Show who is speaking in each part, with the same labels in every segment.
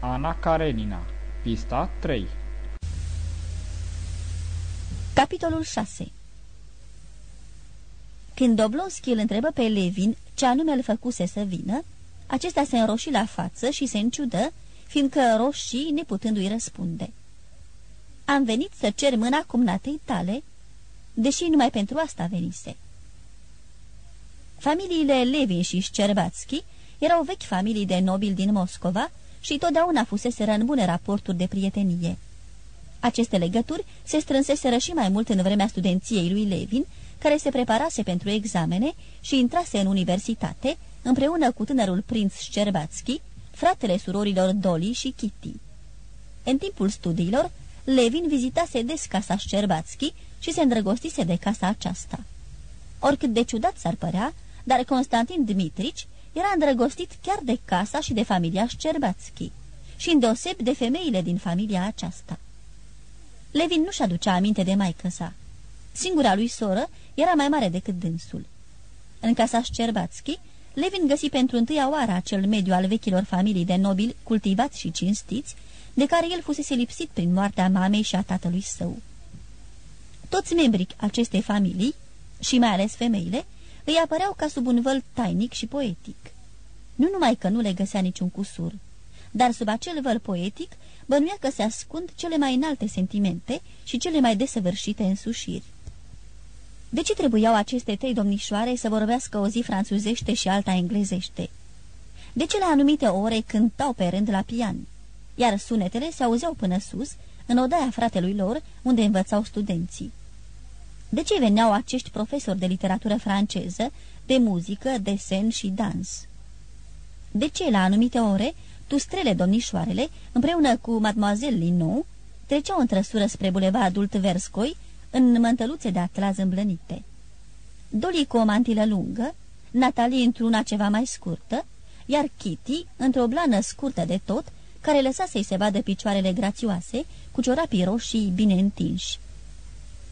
Speaker 1: Ana Karenina Pista 3
Speaker 2: Capitolul 6 Când Oblonski îl întrebă pe Levin ce anume îl făcuse să vină, acesta se înroși la față și se înciudă, fiindcă roșii neputându-i răspunde. Am venit să cer mâna cumnatei tale, deși numai pentru asta venise. Familiile Levin și Șcerbațchi erau vechi familii de nobili din Moscova și totdeauna fuseseră în bune raporturi de prietenie. Aceste legături se strânseseră și mai mult în vremea studenției lui Levin, care se preparase pentru examene și intrase în universitate, împreună cu tânărul prinț Șcerbațchi, fratele surorilor Doli și Kitty. În timpul studiilor, Levin vizitase des casa Șcerbațchi și se îndrăgostise de casa aceasta. Oricât de ciudat s-ar părea, dar Constantin Dmitrici era îndrăgostit chiar de casa și de familia Șcerbațchi și îndeoseb de femeile din familia aceasta. Levin nu-și aducea aminte de maică sa. Singura lui soră era mai mare decât dânsul. În casa Șcerbațchi, Levin găsi pentru întâia oară acel mediu al vechilor familii de nobili cultivați și cinstiți, de care el fusese lipsit prin moartea mamei și a tatălui său. Toți membrii acestei familii, și mai ales femeile, îi apăreau ca sub un văl tainic și poetic. Nu numai că nu le găsea niciun cusur, dar sub acel văl poetic bănuia că se ascund cele mai înalte sentimente și cele mai desăvârșite însușiri. De ce trebuiau aceste trei domnișoare să vorbească o zi franțuzește și alta englezește? De ce la anumite ore cântau pe rând la pian? Iar sunetele se auzeau până sus, în odaia fratelui lor, unde învățau studenții. De ce veneau acești profesori de literatură franceză, de muzică, desen și dans? De ce, la anumite ore, tustrele domnișoarele, împreună cu mademoiselle Linou, treceau în trăsură spre bulevardul Tverscoi, în mântăluțe de atlaz îmblănite? Dolly cu o mantilă lungă, Natalie într-una ceva mai scurtă, iar Kitty într-o blană scurtă de tot, care lăsa să-i se vadă picioarele grațioase, cu ciorapii roșii bine întinși.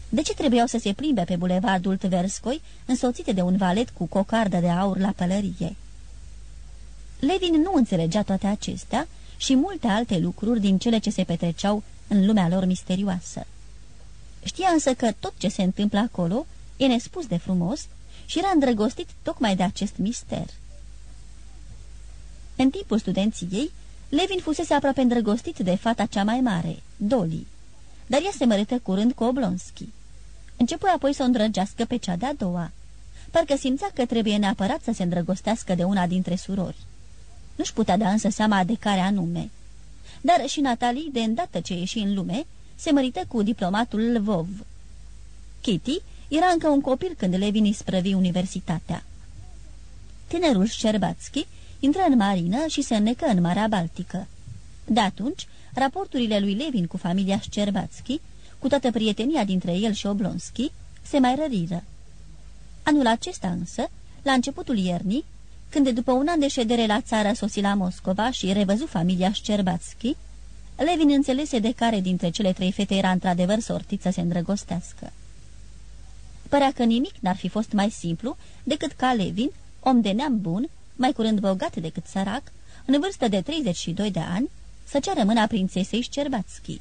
Speaker 2: De ce trebuiau să se plimbe pe bulevardul Tverscoi, însoțite de un valet cu cocardă de aur la pălărie? Levin nu înțelegea toate acestea și multe alte lucruri din cele ce se petreceau în lumea lor misterioasă. Știa însă că tot ce se întâmplă acolo e nespus de frumos și era îndrăgostit tocmai de acest mister. În timpul studenției, Levin fusese aproape îndrăgostit de fata cea mai mare, Dolly, dar ea se mărită curând cu Oblonski. Începu apoi să o îndrăgească pe cea de-a doua. Parcă simțea că trebuie neapărat să se îndrăgostească de una dintre surori. Nu-și putea da însă seama de care anume. Dar și Natalie, de îndată ce ieși în lume, se mărită cu diplomatul Lvov. Kitty era încă un copil când Levin îi sprăvi universitatea. Tinerul Șerbațchi intră în marină și se înnecă în Marea Baltică. De atunci, raporturile lui Levin cu familia Șcerbațchi cu toată prietenia dintre el și Oblonski, se mai răriră. Anul acesta însă, la începutul iernii, când după un an de ședere la țară sosi la Moscova și revăzu familia Șcerbațchi, Levin înțelese de care dintre cele trei fete era într-adevăr sortit să se îndrăgostească. Părea că nimic n-ar fi fost mai simplu decât ca Levin, om de neam bun, mai curând bogat decât sărac, în vârstă de 32 de ani, să ceară mâna prințesei Șcerbațchi.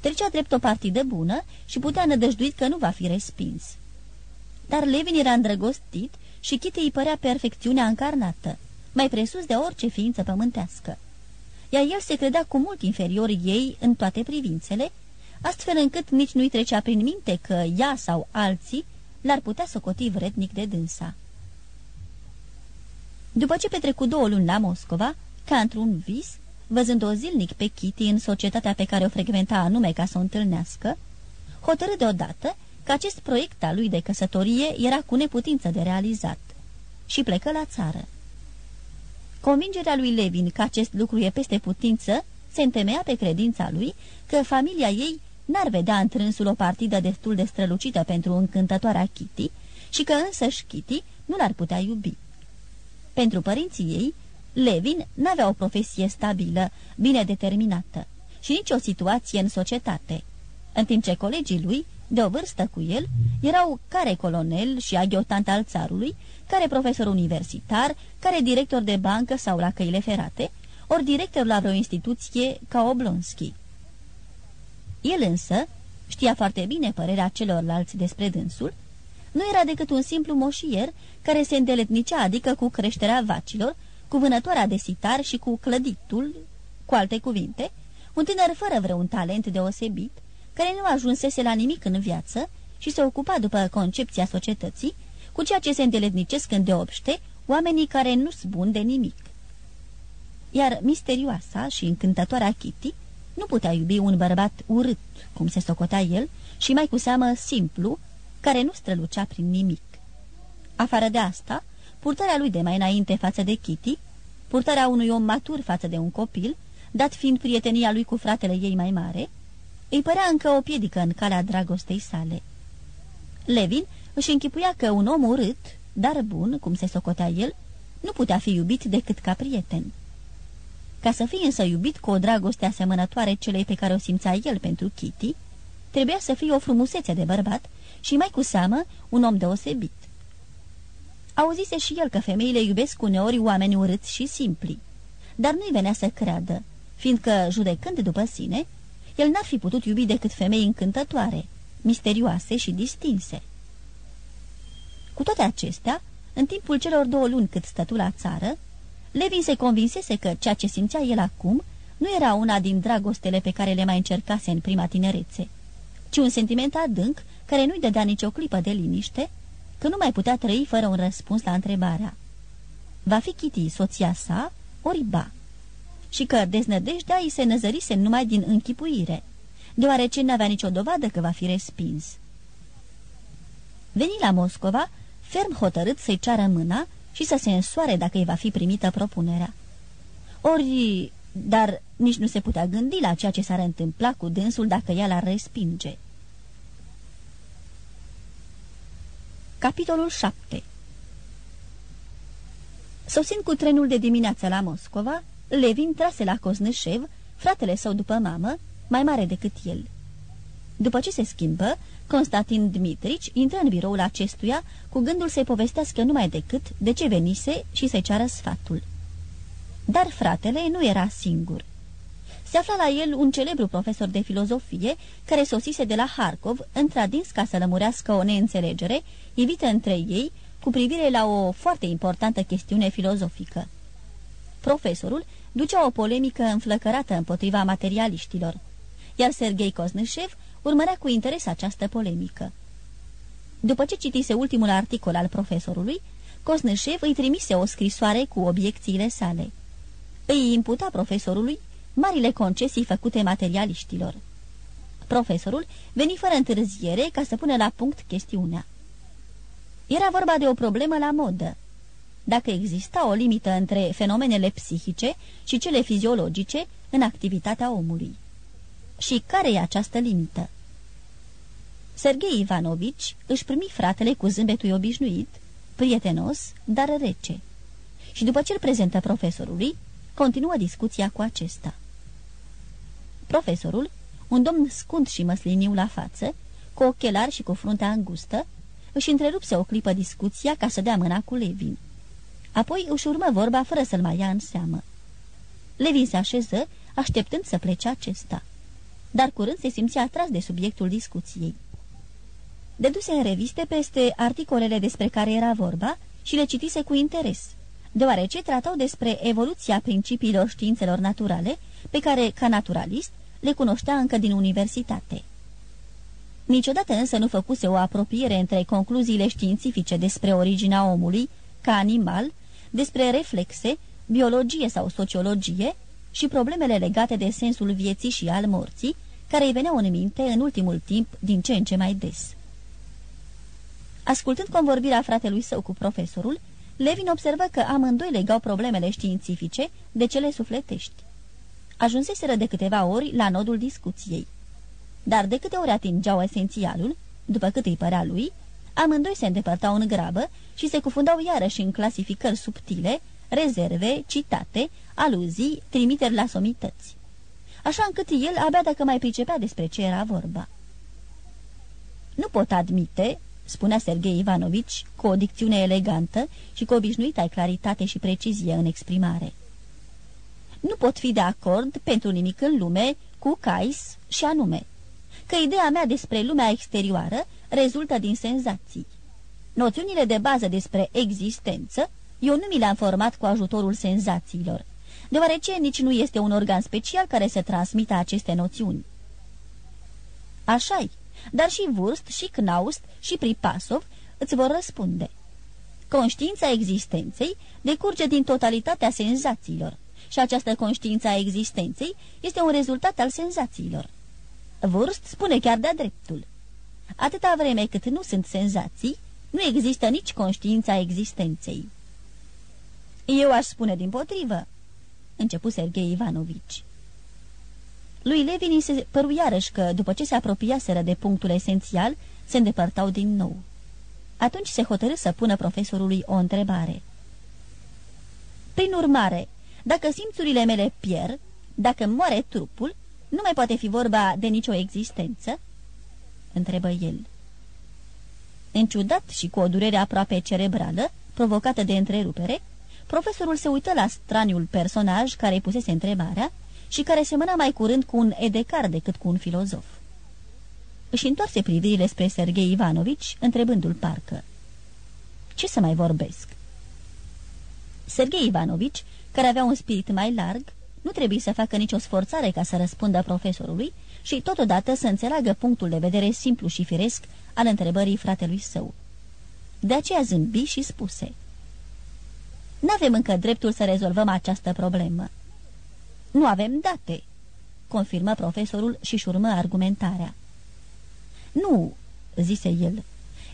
Speaker 2: Trecea drept o partidă bună și putea nădăjduit că nu va fi respins. Dar Levin era îndrăgostit și Kitty îi părea perfecțiunea încarnată, mai presus de orice ființă pământească. Iar el se credea cu mult inferior ei în toate privințele, astfel încât nici nu-i trecea prin minte că ea sau alții l-ar putea socoti vrednic de dânsa. După ce petrecu două luni la Moscova, ca într-un vis, văzând-o zilnic pe Kitty în societatea pe care o frecventa anume ca să o întâlnească, hotărâ deodată că acest proiect al lui de căsătorie era cu neputință de realizat și plecă la țară. Convingerea lui Levin că acest lucru e peste putință se întemeia pe credința lui că familia ei n-ar vedea întrânsul o partidă destul de strălucită pentru încântătoarea Kitty și că însăși Kitty nu l-ar putea iubi. Pentru părinții ei, Levin n-avea o profesie stabilă, bine determinată și nici o situație în societate, în timp ce colegii lui, de o vârstă cu el, erau care colonel și aghiotant al țarului, care profesor universitar, care director de bancă sau la căile ferate, ori director la vreo instituție ca Oblonski. El însă știa foarte bine părerea celorlalți despre dânsul, nu era decât un simplu moșier care se îndeletnicea adică cu creșterea vacilor, cu vânătoarea de sitar și cu clăditul, cu alte cuvinte, un tânăr fără vreun talent deosebit, care nu ajunsese la nimic în viață și se ocupa după concepția societății, cu ceea ce se îndeletnicesc îndeopște oamenii care nu sunt buni de nimic. Iar misterioasa și încântătoarea Kitty nu putea iubi un bărbat urât, cum se socotea el, și mai cu seamă simplu, care nu strălucea prin nimic. Afară de asta, purtarea lui de mai înainte față de Kitty, purtarea unui om matur față de un copil, dat fiind prietenia lui cu fratele ei mai mare, îi părea încă o piedică în calea dragostei sale. Levin își închipuia că un om urât, dar bun, cum se socotea el, nu putea fi iubit decât ca prieten. Ca să fie însă iubit cu o dragoste asemănătoare celei pe care o simțea el pentru Kitty, trebuia să fie o frumusețe de bărbat și mai cu seamă un om deosebit. Auzise și el că femeile iubesc uneori oameni urâți și simpli, dar nu-i venea să creadă, fiindcă, judecând după sine, el n-ar fi putut iubi decât femei încântătoare, misterioase și distinse. Cu toate acestea, în timpul celor două luni cât stătu la țară, Levin se convinsese că ceea ce simțea el acum nu era una din dragostele pe care le mai încercase în prima tinerețe, ci un sentiment adânc care nu-i dădea nicio clipă de liniște, că nu mai putea trăi fără un răspuns la întrebarea. Va fi Kitty soția sa, ori ba? Și că deznădejdea îi se năzărise numai din închipuire, deoarece n-avea nicio dovadă că va fi respins. Veni la Moscova, ferm hotărât să-i ceară mâna și să se însoare dacă îi va fi primită propunerea. Ori, dar nici nu se putea gândi la ceea ce s-ar întâmpla cu dânsul dacă ea l-ar respinge. Capitolul 7 Sosind cu trenul de dimineață la Moscova, Levin trase la Coznășev, fratele său după mamă, mai mare decât el. După ce se schimbă, Constantin Dmitrici intră în biroul acestuia cu gândul să-i povestească numai decât de ce venise și să-i ceară sfatul. Dar fratele nu era singur. Se afla la el un celebru profesor de filozofie care sosise de la Harkov, într-adins ca să lămurească o neînțelegere evită între ei cu privire la o foarte importantă chestiune filozofică. Profesorul ducea o polemică înflăcărată împotriva materialiștilor, iar Sergei Koznășev urmărea cu interes această polemică. După ce citise ultimul articol al profesorului, Cosnășev îi trimise o scrisoare cu obiecțiile sale. Îi imputa profesorului marile concesii făcute materialiștilor. Profesorul veni fără întârziere ca să pună la punct chestiunea. Era vorba de o problemă la modă. Dacă exista o limită între fenomenele psihice și cele fiziologice în activitatea omului și care e această limită. Sergei Ivanovici își primi fratele cu zâmbetul obișnuit, prietenos, dar rece. Și după ce îl prezentă profesorului, continuă discuția cu acesta. Profesorul, un domn scund și măsliniu la față, cu ochelari și cu fruntea îngustă, își întrerupse o clipă discuția ca să dea mâna cu Levin. Apoi își urmă vorba fără să-l mai ia în seamă. Levin se așeză, așteptând să plece acesta dar curând se simțea atras de subiectul discuției. Deduse în reviste peste articolele despre care era vorba și le citise cu interes, deoarece tratau despre evoluția principiilor științelor naturale, pe care, ca naturalist, le cunoștea încă din universitate. Niciodată însă nu făcuse o apropiere între concluziile științifice despre originea omului, ca animal, despre reflexe, biologie sau sociologie, și problemele legate de sensul vieții și al morții, care îi veneau în minte în ultimul timp din ce în ce mai des. Ascultând convorbirea fratelui său cu profesorul, Levin observă că amândoi legau problemele științifice de cele sufletești. Ajunseseră de câteva ori la nodul discuției. Dar de câte ori atingeau esențialul, după cât îi părea lui, amândoi se îndepărtau în grabă și se cufundau iarăși în clasificări subtile, rezerve, citate, aluzii, trimiteri la somități. Așa încât el abia dacă mai pricepea despre ce era vorba. Nu pot admite, spunea Sergei Ivanovici, cu o dicțiune elegantă și cu obișnuită claritate și precizie în exprimare. Nu pot fi de acord pentru nimic în lume cu Cais și anume că ideea mea despre lumea exterioară rezultă din senzații. Noțiunile de bază despre existență eu nu mi le-am format cu ajutorul senzațiilor, deoarece nici nu este un organ special care să transmită aceste noțiuni. așa -i, dar și Wurst, și Knaust, și Pripasov îți vor răspunde. Conștiința existenței decurge din totalitatea senzațiilor și această conștiință a existenței este un rezultat al senzațiilor. Wurst spune chiar de-a dreptul. Atâta vreme cât nu sunt senzații, nu există nici conștiința existenței. Eu aș spune din potrivă, început Sergei Ivanovici. Lui Levin se păru iarăși că, după ce se apropiaseră de punctul esențial, se îndepărtau din nou. Atunci se hotărâ să pună profesorului o întrebare. Prin urmare, dacă simțurile mele pierd, dacă moare trupul, nu mai poate fi vorba de nicio existență? Întrebă el. Înciudat și cu o durere aproape cerebrală, provocată de întrerupere, profesorul se uită la straniul personaj care îi pusese întrebarea și care semăna mai curând cu un edecar decât cu un filozof. Își întoarse privirile spre Sergei Ivanovici, întrebându-l parcă. Ce să mai vorbesc? Sergei Ivanovici, care avea un spirit mai larg, nu trebuie să facă nicio sforțare ca să răspundă profesorului și totodată să înțeleagă punctul de vedere simplu și firesc al întrebării fratelui său. De aceea zâmbi și spuse N-avem încă dreptul să rezolvăm această problemă." Nu avem date," confirmă profesorul și-și urmă argumentarea. Nu," zise el,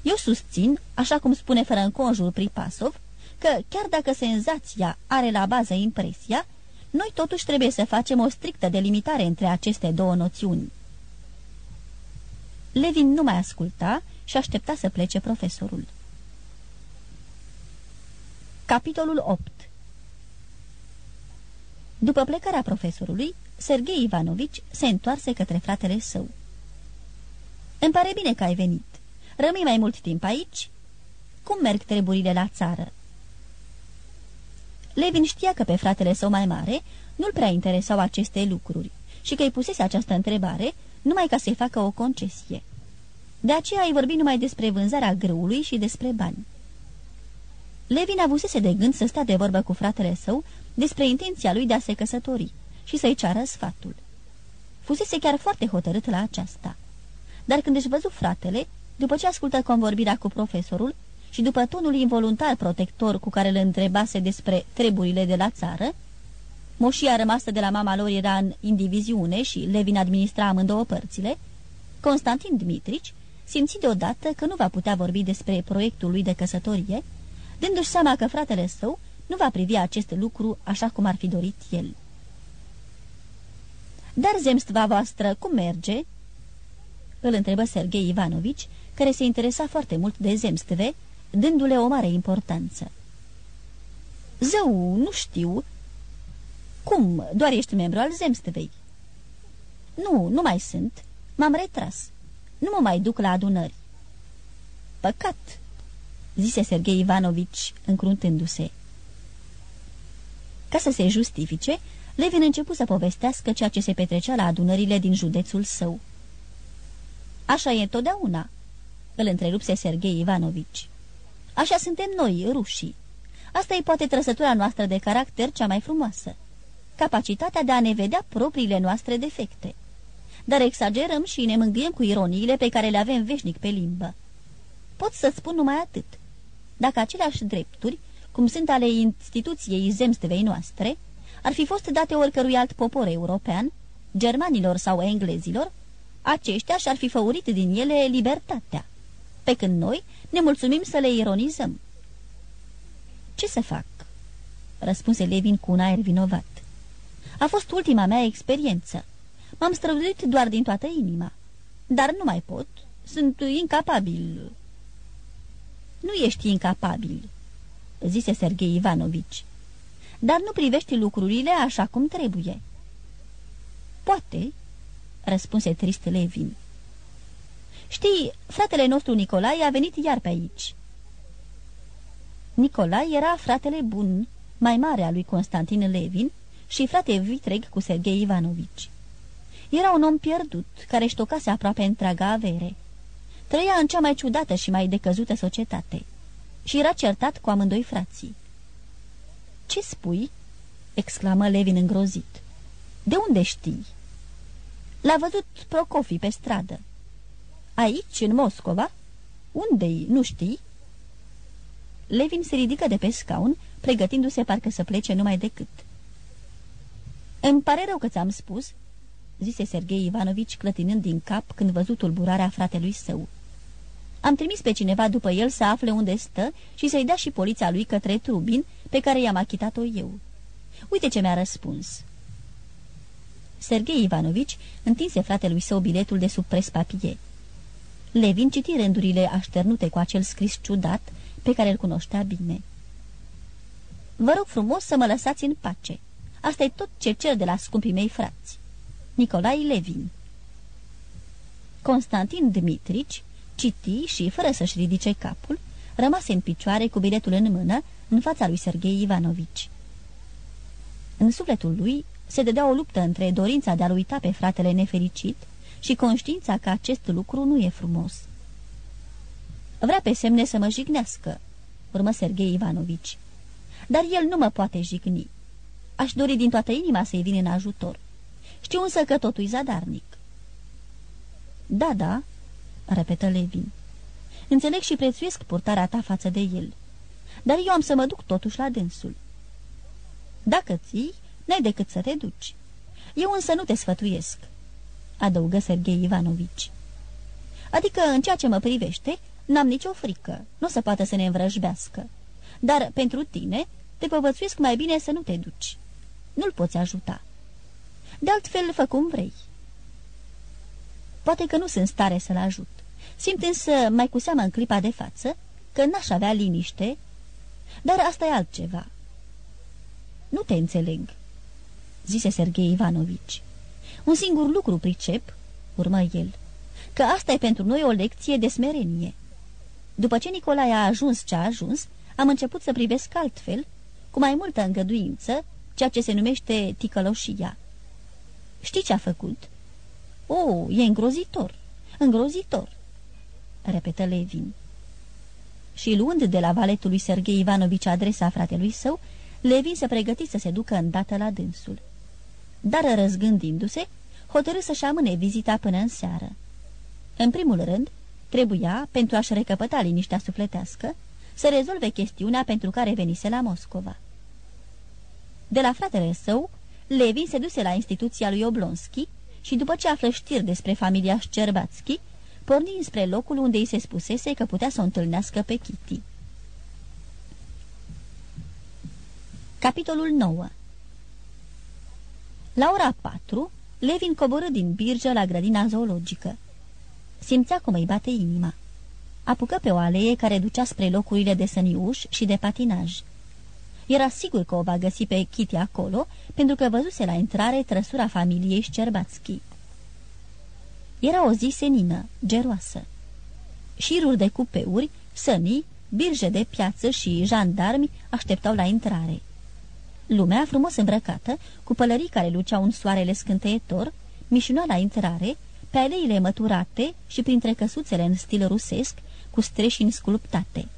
Speaker 2: eu susțin, așa cum spune fără înconjur Pripasov, că chiar dacă senzația are la bază impresia, noi totuși trebuie să facem o strictă delimitare între aceste două noțiuni. Levin nu mai asculta și aștepta să plece profesorul. Capitolul 8 După plecarea profesorului, Sergei Ivanovici se întoarse către fratele său. Îmi pare bine că ai venit. Rămâi mai mult timp aici?" Cum merg treburile la țară?" Levin știa că pe fratele său mai mare nu-l prea interesau aceste lucruri și că îi pusese această întrebare numai ca să-i facă o concesie. De aceea îi vorbi numai despre vânzarea grâului și despre bani. Levin avusese de gând să stea de vorbă cu fratele său despre intenția lui de a se căsători și să-i ceară sfatul. Fusese chiar foarte hotărât la aceasta. Dar când își văzu fratele, după ce ascultă convorbirea cu profesorul și după tonul involuntar protector cu care îl întrebase despre treburile de la țară, moșia rămasă de la mama lor era în indiviziune și Levin administra amândouă părțile, Constantin Dmitrici simți deodată că nu va putea vorbi despre proiectul lui de căsătorie, dându-și seama că fratele său nu va privi acest lucru așa cum ar fi dorit el. Dar zemstva voastră cum merge?" îl întrebă Sergei Ivanovici, care se interesa foarte mult de zemstve, dându-le o mare importanță. Zău, nu știu. Cum, doar ești membru al zemstvei? Nu, nu mai sunt. M-am retras. Nu mă mai duc la adunări. Păcat, zise Sergei Ivanovici, încruntându-se. Ca să se justifice, Levin începu să povestească ceea ce se petrecea la adunările din județul său. Așa e totdeauna, îl întrerupse Sergei Ivanovici. Așa suntem noi, rușii. Asta e poate trăsătura noastră de caracter cea mai frumoasă. Capacitatea de a ne vedea propriile noastre defecte. Dar exagerăm și ne mângâiem cu ironiile pe care le avem veșnic pe limbă. Pot să spun numai atât. Dacă aceleași drepturi, cum sunt ale instituției zemstevei noastre, ar fi fost date oricărui alt popor european, germanilor sau englezilor, aceștia și-ar fi făurit din ele libertatea, pe când noi ne mulțumim să le ironizăm. Ce să fac?" răspunse Levin cu un aer vinovat. A fost ultima mea experiență. M-am străduit doar din toată inima. Dar nu mai pot. Sunt incapabil." Nu ești incapabil," zise Sergei Ivanovici. Dar nu privești lucrurile așa cum trebuie." Poate," răspunse trist Levin. Știi, fratele nostru Nicolae a venit iar pe aici." Nicolae era fratele bun, mai mare al lui Constantin Levin și frate vitreg cu Sergei Ivanovici. Era un om pierdut, care își ștocase aproape întreaga avere. Trăia în cea mai ciudată și mai decăzută societate și era certat cu amândoi frații. Ce spui?" exclamă Levin îngrozit. De unde știi?" L-a văzut Procofi pe stradă." Aici, în Moscova? Unde-i, nu știi?" Levin se ridică de pe scaun, pregătindu-se parcă să plece numai decât. Îmi pare rău că ți-am spus," zise Sergei Ivanovici clătinând din cap când văzut tulburarea fratelui său. Am trimis pe cineva după el să afle unde stă și să-i dea și poliția lui către Trubin, pe care i-am achitat-o eu. Uite ce mi-a răspuns." Sergei Ivanovici întinse fratelui său biletul de sub pres-papie. Levin citi rândurile așternute cu acel scris ciudat, pe care îl cunoștea bine. Vă rog frumos să mă lăsați în pace. Asta e tot ce cer de la scumpii mei frați. Nicolai Levin Constantin Dmitrici citi și, fără să-și ridice capul, rămase în picioare cu biletul în mână în fața lui Sergei Ivanovici. În sufletul lui se dădea o luptă între dorința de a-l uita pe fratele nefericit și conștiința că acest lucru nu e frumos. Vrea pe semne să mă jignească, urmă Sergei Ivanovici. Dar el nu mă poate jigni. Aș dori din toată inima să-i vin în ajutor. Știu însă că totul e zadarnic. Da, da, repetă Levin. Înțeleg și prețuiesc purtarea ta față de el. Dar eu am să mă duc totuși la dânsul. Dacă ții, n-ai decât să te duci. Eu însă nu te sfătuiesc, adăugă Sergei Ivanovici. Adică, în ceea ce mă privește, n-am nicio frică, nu se poate să ne învrăjbească. Dar pentru tine, te povățuiesc mai bine să nu te duci. Nu-l poți ajuta. De altfel, fă cum vrei. Poate că nu sunt stare să-l ajut. Simt însă, mai cu seamă în clipa de față, că n-aș avea liniște, dar asta e altceva. Nu te înțeleg, zise Sergei Ivanovici. Un singur lucru pricep, urmă el, că asta e pentru noi o lecție de smerenie. După ce Nicolae a ajuns ce a ajuns, am început să privesc altfel, cu mai multă îngăduință, ceea ce se numește ticăloșia. Știi ce a făcut?" O, oh, e îngrozitor, îngrozitor," repetă Levin. Și luând de la valetul lui Sergei Ivanovici adresa fratelui său, Levin se pregăti să se ducă îndată la dânsul. Dar răzgândindu-se, hotărâ să-și amâne vizita până în seară. În primul rând, trebuia, pentru a-și recăpăta liniștea sufletească, să rezolve chestiunea pentru care venise la Moscova. De la fratele său, Levin se duse la instituția lui Oblonski și după ce află știri despre familia Șcerbațchi, porni spre locul unde îi se spusese că putea să o întâlnească pe Kitty. Capitolul 9 La ora 4, Levin coborâ din birjă la grădina zoologică. Simțea cum îi bate inima. Apucă pe o alee care ducea spre locurile de săniuș și de patinaj. Era sigur că o va găsi pe Kitty acolo, pentru că văzuse la intrare trăsura familiei Șcerbațchi. Era o zi senină, geroasă. Șiruri de cupeuri, sănii, birje de piață și jandarmi așteptau la intrare. Lumea, frumos îmbrăcată, cu pălării care luceau un soarele scânteietor, mișuna la intrare, pe aleile măturate și printre căsuțele în stil rusesc, cu streșini sculptate.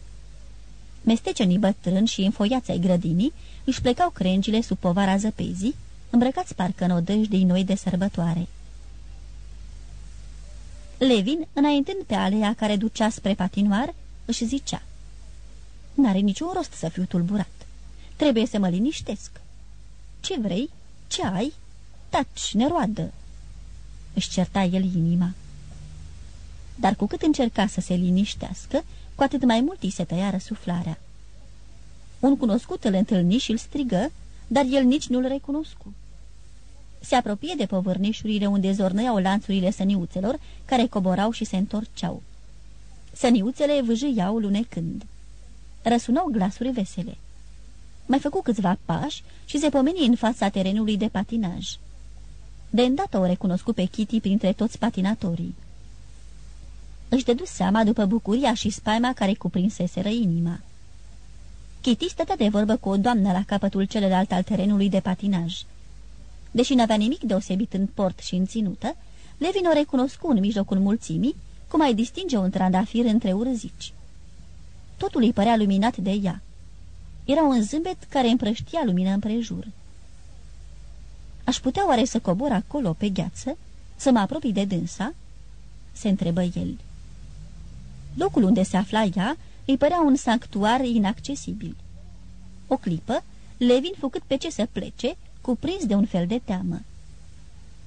Speaker 2: Mestecenii bătrâni și înfoiați ai grădinii își plecau crengile sub povara zăpezii, îmbrăcați parcă în odăjdei noi de sărbătoare. Levin, înaintând pe alea care ducea spre patinoar, își zicea N-are niciun rost să fiu tulburat. Trebuie să mă liniștesc. Ce vrei? Ce ai? Taci, neroadă!" Își certa el inima. Dar cu cât încerca să se liniștească, cu atât mai mult îi se tăia răsuflarea. Un cunoscut îl întâlni și îl strigă, dar el nici nu-l recunoscu. Se apropie de povărnișurile unde zornăiau lanțurile săniuțelor, care coborau și se întorceau. Săniuțele vâjâiau lunecând. Răsunau glasuri vesele. Mai făcu câțiva pași și se pomeni în fața terenului de patinaj. De îndată o recunoscu pe Kitty printre toți patinatorii. Își dădu seama după bucuria și spaima care cuprinseseră inima. Kitty stătea de vorbă cu o doamnă la capătul celălalt al terenului de patinaj. Deși n-avea nimic deosebit în port și în ținută, Levin o recunoscu în mijlocul mulțimii, cum ai distinge un trandafir între urzici. Totul îi părea luminat de ea. Era un zâmbet care împrăștia lumină împrejur. Aș putea oare să cobor acolo, pe gheață, să mă apropii de dânsa?" se întrebă el. Locul unde se afla ea îi părea un sanctuar inaccesibil. O clipă, Levin făcut pe ce să plece, cuprins de un fel de teamă.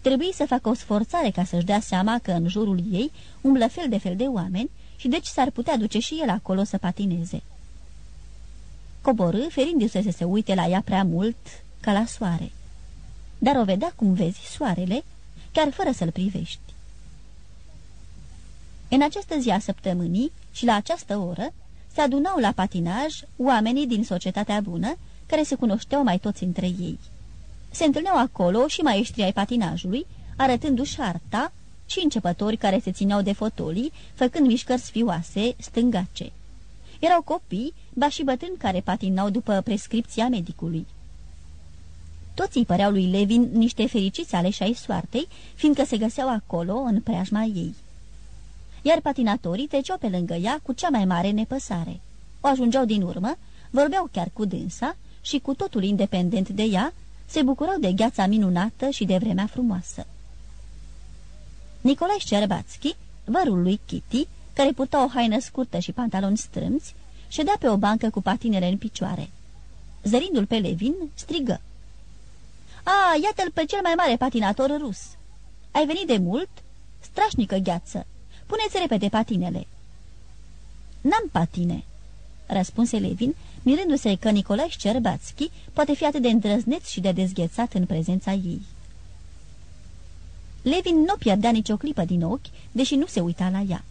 Speaker 2: Trebuie să facă o sforțare ca să-și dea seama că în jurul ei umblă fel de fel de oameni și deci s-ar putea duce și el acolo să patineze. Coborâ, ferindu-se să se uite la ea prea mult ca la soare. Dar o vedea cum vezi soarele, chiar fără să-l privești. În această zi a săptămânii și la această oră se adunau la patinaj oamenii din societatea bună, care se cunoșteau mai toți între ei. Se întâlneau acolo și maestrii ai patinajului, arătându-și arta, și începători care se țineau de fotolii, făcând mișcări sfioase, stângace. Erau copii, ba și bătrâni care patinau după prescripția medicului. Toți îi păreau lui Levin niște fericiți aleși ai soartei, fiindcă se găseau acolo, în preajma ei. Iar patinatorii treceau pe lângă ea cu cea mai mare nepăsare. O ajungeau din urmă, vorbeau chiar cu dânsa și cu totul independent de ea, se bucurau de gheața minunată și de vremea frumoasă. Nicolae Șerbațchi, vărul lui Kitty, care purta o haină scurtă și pantaloni strâmți, ședea pe o bancă cu patinele în picioare. Zărindu-l pe Levin, strigă. A, iată-l pe cel mai mare patinator rus! Ai venit de mult? Strașnică gheață! Puneți repede patinele!" N-am patine!" răspunse Levin, mirându-se că Nicolae Șcerbațchi poate fi atât de îndrăzneț și de dezghețat în prezența ei. Levin nu pierdea nicio clipă din ochi, deși nu se uita la ea.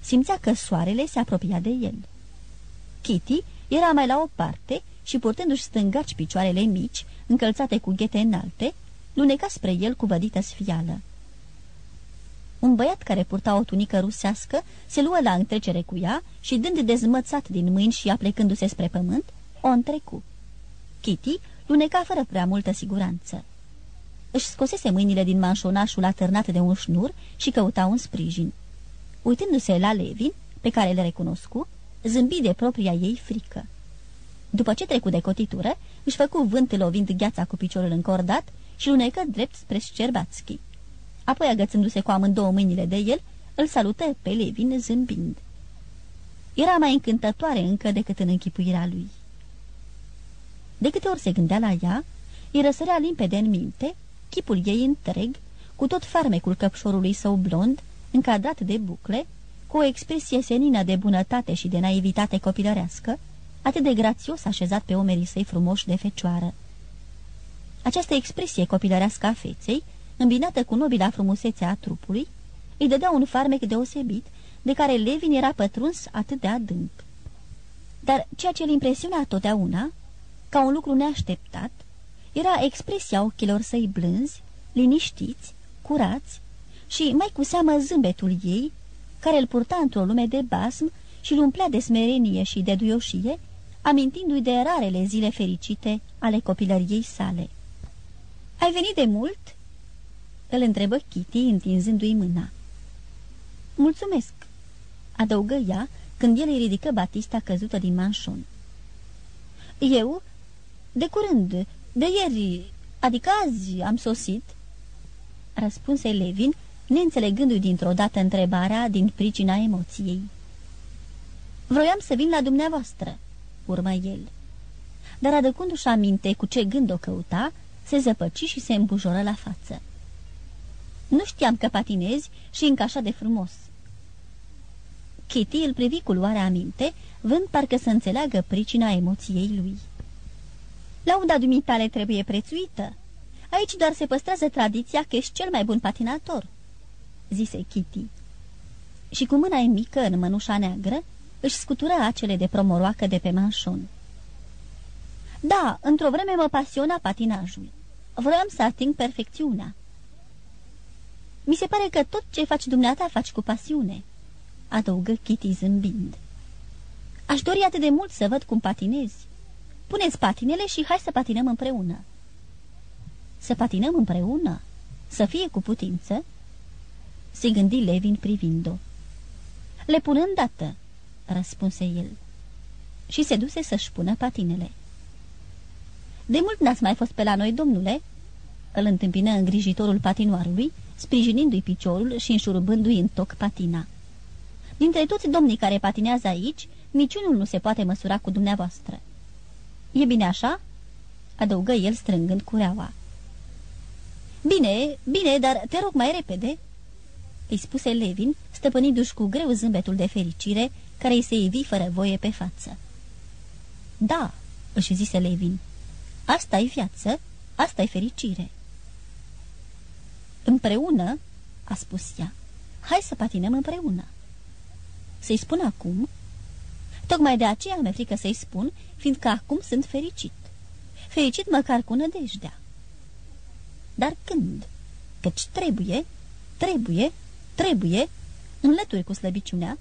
Speaker 2: Simțea că soarele se apropia de el. Kitty era mai la o parte și purtându-și stângaci picioarele mici, încălțate cu ghete înalte, luneca spre el cu vădită sfială. Un băiat care purta o tunică rusească se luă la întrecere cu ea și, dând dezmățat din mâini și aplecându-se spre pământ, o întrecu. Kitty luneca fără prea multă siguranță. Își scosese mâinile din manșonașul atârnat de un șnur și căuta un sprijin. Uitându-se la Levin, pe care le recunoscu, zâmbi de propria ei frică. După ce trecu de cotitură, își făcu vânt lovind gheața cu piciorul încordat și lunecă drept spre Șcerbațchi. Apoi, agățându-se cu amândouă mâinile de el, îl salută pe Levin zâmbind. Era mai încântătoare încă decât în închipuirea lui. De câte ori se gândea la ea, îi răsărea limpede în minte, chipul ei întreg, cu tot farmecul căpșorului său blond, încadrat de bucle, cu o expresie senină de bunătate și de naivitate copilărească, atât de grațios așezat pe omerii săi frumoși de fecioară. Această expresie copilărească a feței îmbinată cu nobila frumusețe a trupului, îi dădea un farmec deosebit, de care Levin era pătruns atât de adânc. Dar ceea ce îl impresiona totdeauna, ca un lucru neașteptat, era expresia ochilor săi blânzi, liniștiți, curați și mai cu seamă zâmbetul ei, care îl purta într-o lume de basm și îl umplea de smerenie și de duioșie, amintindu-i de rarele zile fericite ale copilăriei sale. Ai venit de mult?" Îl întrebă Kitty, întinzându-i mâna. Mulțumesc!" adăugă ea când el îi ridică Batista căzută din manșon. Eu? De curând, de ieri, adică azi am sosit?" răspunse Levin, neînțelegându-i dintr-o dată întrebarea din pricina emoției. Vroiam să vin la dumneavoastră," urmă el. Dar adăcându-și aminte cu ce gând o căuta, se zăpăci și se îmbujoră la față. Nu știam că patinezi și încă așa de frumos." Kitty îl privi cu luarea aminte, vând parcă să înțeleagă pricina emoției lui. Lauda dumitale trebuie prețuită. Aici doar se păstrează tradiția că ești cel mai bun patinator," zise Kitty. Și cu mâna mică în mănușa neagră, își scutură acele de promoroacă de pe manșon. Da, într-o vreme mă pasiona patinajul. Vroiam să ating perfecțiunea. Mi se pare că tot ce faci dumneata faci cu pasiune," adăugă Kitty zâmbind. Aș dori atât de mult să văd cum patinezi. Puneți patinele și hai să patinăm împreună." Să patinăm împreună? Să fie cu putință?" Se gândi Levin privind-o. Le pun îndată," răspunse el. Și se duse să-și pună patinele. De mult n-ați mai fost pe la noi, domnule?" Îl întâmpină îngrijitorul patinoarului, sprijinindu-i piciorul și înșurubându-i în toc patina. Dintre toți domnii care patinează aici, niciunul nu se poate măsura cu dumneavoastră." E bine așa?" adăugă el strângând cureaua. Bine, bine, dar te rog mai repede," îi spuse Levin, stăpânindu-și cu greu zâmbetul de fericire, care îi se ivi fără voie pe față. Da," își zise Levin, asta e viață, asta e fericire." Împreună," a spus ea, hai să patinăm împreună." Să-i spun acum?" Tocmai de aceea mi-e frică să-i spun, fiindcă acum sunt fericit. Fericit măcar cu nădejdea. Dar când? Căci trebuie, trebuie, trebuie, înlături cu slăbiciunea.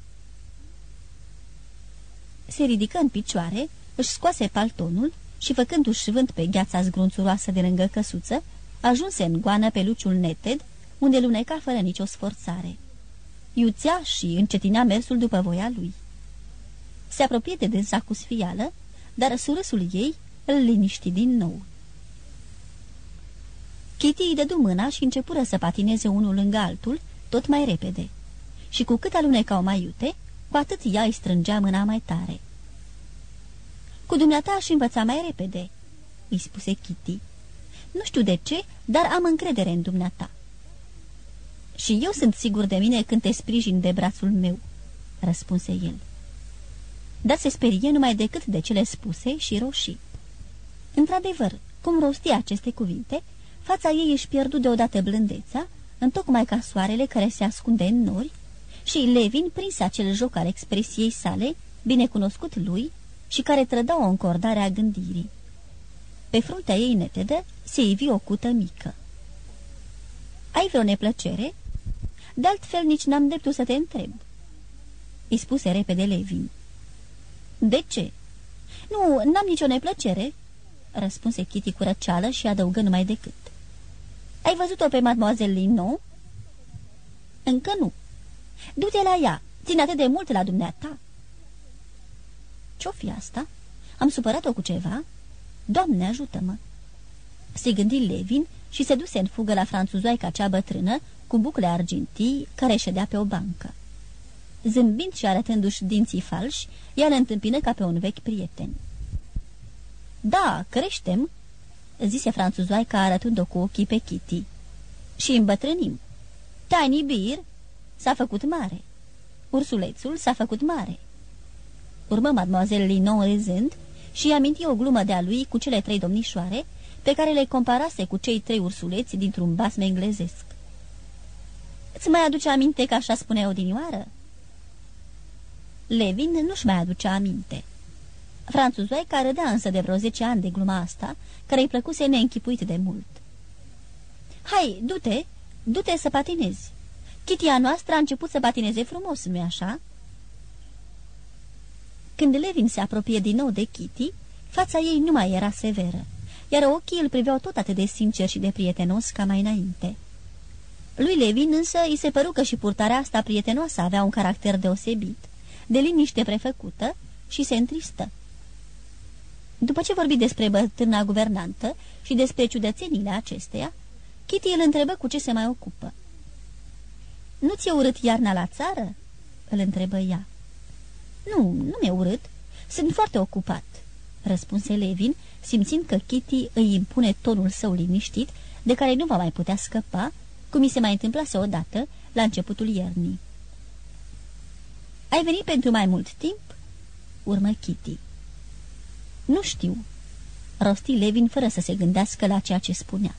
Speaker 2: Se ridică în picioare, își scoase paltonul și, făcându-și vânt pe gheața zgrunțuroasă de lângă căsuță, ajunse în goană pe luciul neted, unde luneca fără nicio sforțare. Iuțea și încetinea mersul după voia lui. Se apropie de dânsa cu sfială, dar surâsul ei îl liniști din nou. Kitty îi dădu mâna și începură să patineze unul lângă altul, tot mai repede. Și cu cât alunecau mai iute, cu atât ea îi strângea mâna mai tare. Cu dumneata aș învăța mai repede," îi spuse Kitty. Nu știu de ce, dar am încredere în dumneata." Și eu sunt sigur de mine când te sprijin de brațul meu," răspunse el. Dar se sperie numai decât de cele spuse și roșii. Într-adevăr, cum rostia aceste cuvinte, fața ei își pierdu deodată blândeța, întocmai ca soarele care se ascunde în nori, și Levin prinse acel joc al expresiei sale, binecunoscut lui, și care trăda o încordare a gândirii. Pe fruntea ei netedă se ivi o cută mică. Ai vreo neplăcere?" De altfel nici n-am dreptul să te întreb." Îi spuse repede Levin. De ce?" Nu, n-am nicio neplăcere," răspunse Kitty cu răceală și adăugă numai decât. Ai văzut-o pe mademoiselle Lino?" Încă nu." Du-te la ea, ține atât de mult la dumneata." Ce-o fi asta? Am supărat-o cu ceva? Doamne, ajută-mă!" Se gândi Levin și se duse în fugă la franțuzoaica cea bătrână, cu bucle argintii, care ședea pe o bancă. Zâmbind și arătându-și dinții falși, ea le întâmpină ca pe un vechi prieten. Da, creștem," zise franțuzoaica arătând-o cu ochii pe Kitty. Și îmbătrânim. Tiny Bear s-a făcut mare. Ursulețul s-a făcut mare. Urmă mademoiselle Linon râzând și aminti o glumă de-a lui cu cele trei domnișoare, pe care le comparase cu cei trei ursuleți dintr-un basm englezesc. Îți mai aduce aminte că așa spune odinioară?" Levin nu-și mai aduce aminte. Franțuzoica râdea însă de vreo zece ani de gluma asta, care îi plăcuse neînchipuit de mult. Hai, du-te, du-te să patinezi. Chitia noastră a început să patineze frumos, nu-i așa?" Când Levin se apropie din nou de Kitty, fața ei nu mai era severă, iar ochii îl priveau tot atât de sincer și de prietenos ca mai înainte. Lui Levin însă îi se păru că și purtarea asta prietenoasă avea un caracter deosebit, de liniște prefăcută și se întristă. După ce vorbi despre bătrâna guvernantă și despre ciudățenile acesteia, Kitty îl întrebă cu ce se mai ocupă. Nu ți-e urât iarna la țară?" îl întrebă ea. Nu, nu mi-e urât. Sunt foarte ocupat," răspunse Levin, simțind că Kitty îi impune tonul său liniștit, de care nu va mai putea scăpa, cum mi se mai întâmplase odată, la începutul iernii. Ai venit pentru mai mult timp?" urmă Kitty. Nu știu," rosti Levin fără să se gândească la ceea ce spunea.